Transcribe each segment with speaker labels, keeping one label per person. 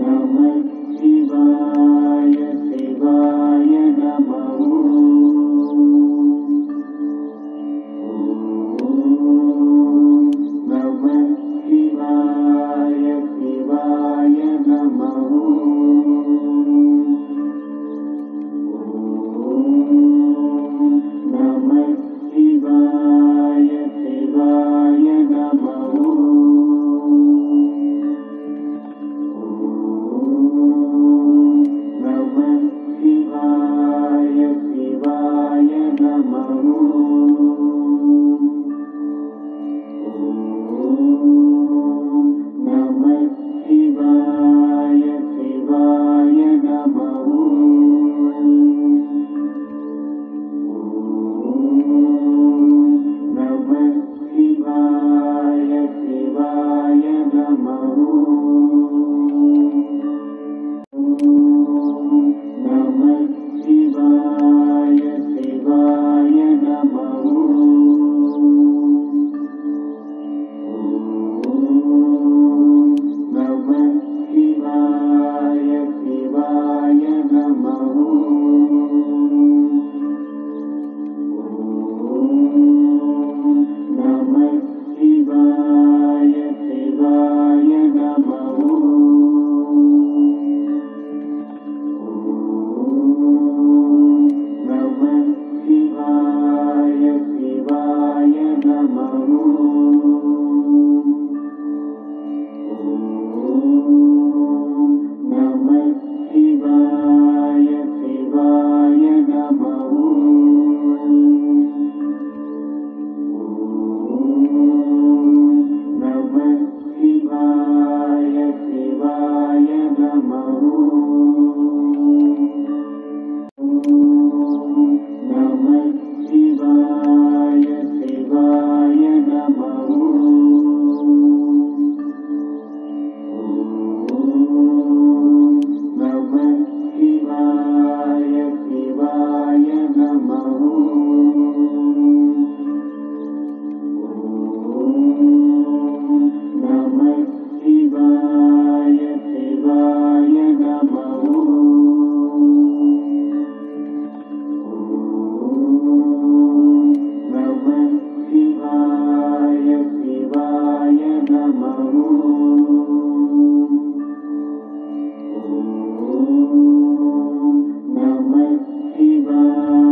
Speaker 1: नमः शिवाय शिवाय नमः Namah Shivaya.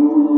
Speaker 1: Ooh.